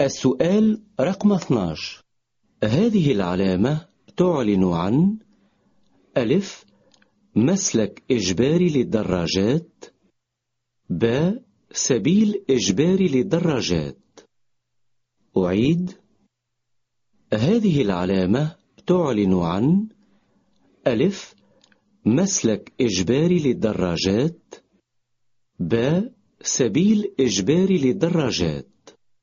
السؤال رقم 12 هذه العلامة تعلن عن ألف مسلك إجباري للدراجات ب سبيل إجباري للدراجات. أعيد. هذه العلامة تعلن عن ألف مسلك إجباري للدراجات ب سبيل إجباري للدراجات.